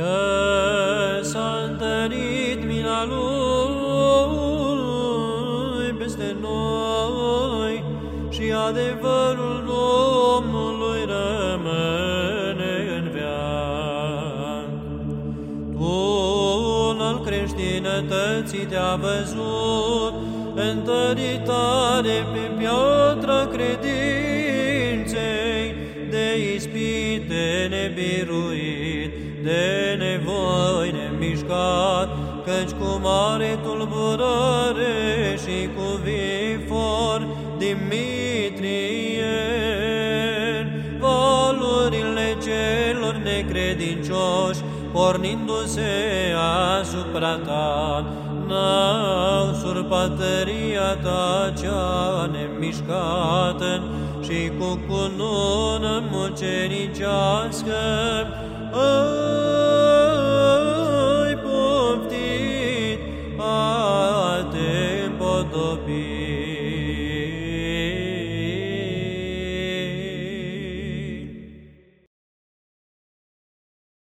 că s-a întărit mila Lui peste noi și adevărul Domnului rămâne în veac. Tunul creștinătății te-a văzut, întăritare pe piatra credinței, de ispite nebiruit, de nevoi nemișcat, căci cu mare tulburare și cu vifor Dimitrie, valurile celor necredincioși, pornindu-se asupra ta, n-au surpat tăria ta cea nemișcată și cu cunună mucenicească. Aaaa. podobie.